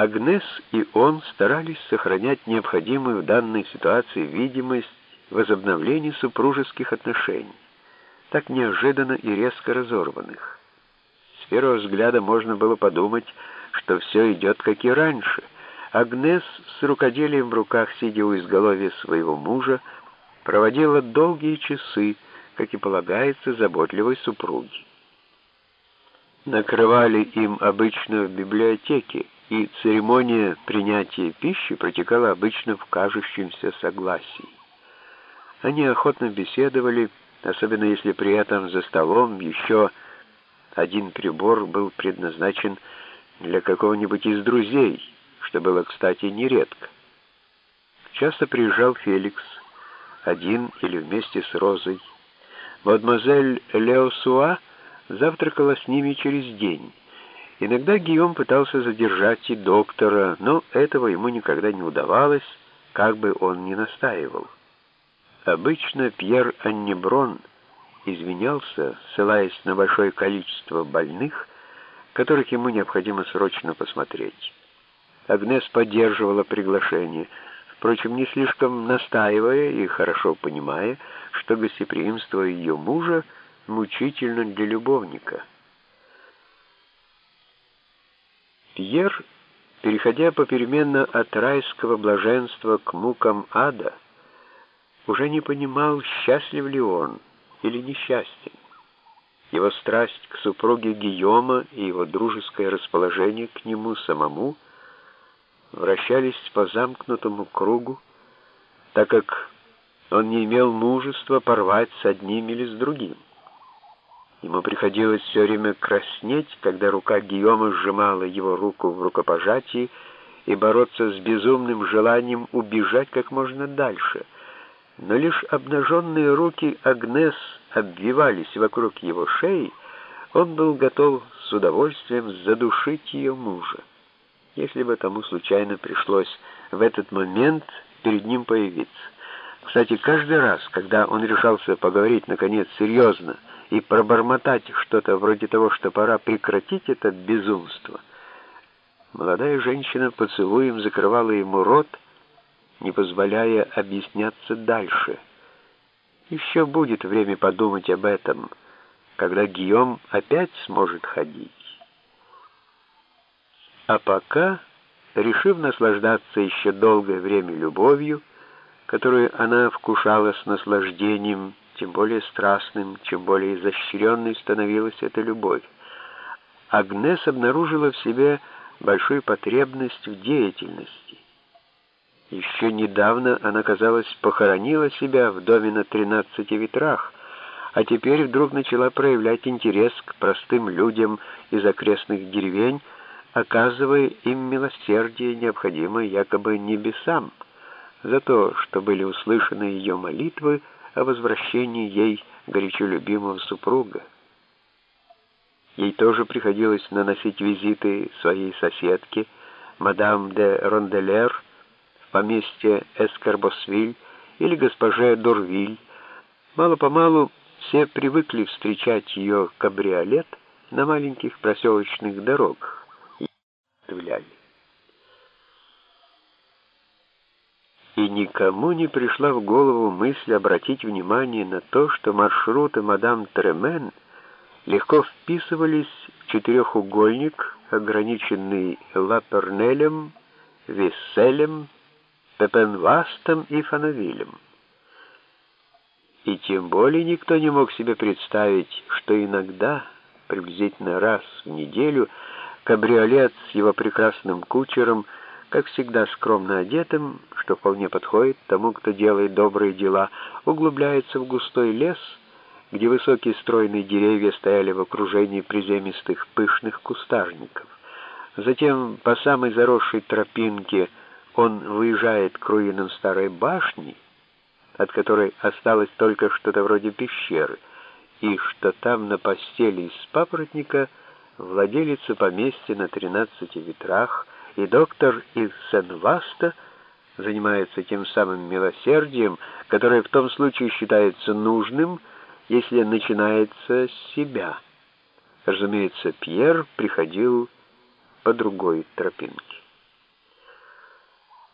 Агнес и он старались сохранять необходимую в данной ситуации видимость возобновления супружеских отношений, так неожиданно и резко разорванных. С первого взгляда можно было подумать, что все идет как и раньше. Агнес с рукоделием в руках, сидя у изголовья своего мужа, проводила долгие часы, как и полагается, заботливой супруге. Накрывали им обычно в и церемония принятия пищи протекала обычно в кажущемся согласии. Они охотно беседовали, особенно если при этом за столом еще один прибор был предназначен для какого-нибудь из друзей, что было, кстати, нередко. Часто приезжал Феликс, один или вместе с Розой. Мадемуазель Леосуа завтракала с ними через день. Иногда Гийом пытался задержать и доктора, но этого ему никогда не удавалось, как бы он ни настаивал. Обычно Пьер Аннеброн извинялся, ссылаясь на большое количество больных, которых ему необходимо срочно посмотреть. Агнес поддерживала приглашение, впрочем, не слишком настаивая и хорошо понимая, что гостеприимство ее мужа мучительно для любовника. Пьер, переходя попеременно от райского блаженства к мукам ада, уже не понимал, счастлив ли он или несчастен. Его страсть к супруге Гийома и его дружеское расположение к нему самому вращались по замкнутому кругу, так как он не имел мужества порвать с одним или с другим. Ему приходилось все время краснеть, когда рука Гийома сжимала его руку в рукопожатии и бороться с безумным желанием убежать как можно дальше — но лишь обнаженные руки Агнес обвивались вокруг его шеи, он был готов с удовольствием задушить ее мужа, если бы тому случайно пришлось в этот момент перед ним появиться. Кстати, каждый раз, когда он решался поговорить, наконец, серьезно и пробормотать что-то вроде того, что пора прекратить это безумство, молодая женщина поцелуем закрывала ему рот, не позволяя объясняться дальше. Еще будет время подумать об этом, когда Гийом опять сможет ходить. А пока, решив наслаждаться еще долгое время любовью, которую она вкушала с наслаждением, тем более страстным, чем более изощренной становилась эта любовь, Агнес обнаружила в себе большую потребность в деятельности. Еще недавно она, казалось, похоронила себя в доме на тринадцати ветрах, а теперь вдруг начала проявлять интерес к простым людям из окрестных деревень, оказывая им милосердие, необходимое якобы небесам, за то, что были услышаны ее молитвы о возвращении ей горячо любимого супруга. Ей тоже приходилось наносить визиты своей соседке, мадам де Ронделер, поместье Эскарбосвиль или госпоже Дорвиль. Мало-помалу все привыкли встречать ее кабриолет на маленьких проселочных дорогах и оставляли. И никому не пришла в голову мысль обратить внимание на то, что маршруты мадам Тремен легко вписывались в четырехугольник, ограниченный Лапернелем, Весселем, Пепенвастом и Фановилем. И тем более никто не мог себе представить, что иногда, приблизительно раз в неделю, кабриолет с его прекрасным кучером, как всегда скромно одетым, что вполне подходит тому, кто делает добрые дела, углубляется в густой лес, где высокие стройные деревья стояли в окружении приземистых пышных кустарников. Затем по самой заросшей тропинке – он выезжает к руинам старой башни, от которой осталось только что-то вроде пещеры, и что там на постели из папоротника владелица поместья на тринадцати ветрах и доктор из Сен-Васта занимается тем самым милосердием, которое в том случае считается нужным, если начинается с себя. Разумеется, Пьер приходил по другой тропинке.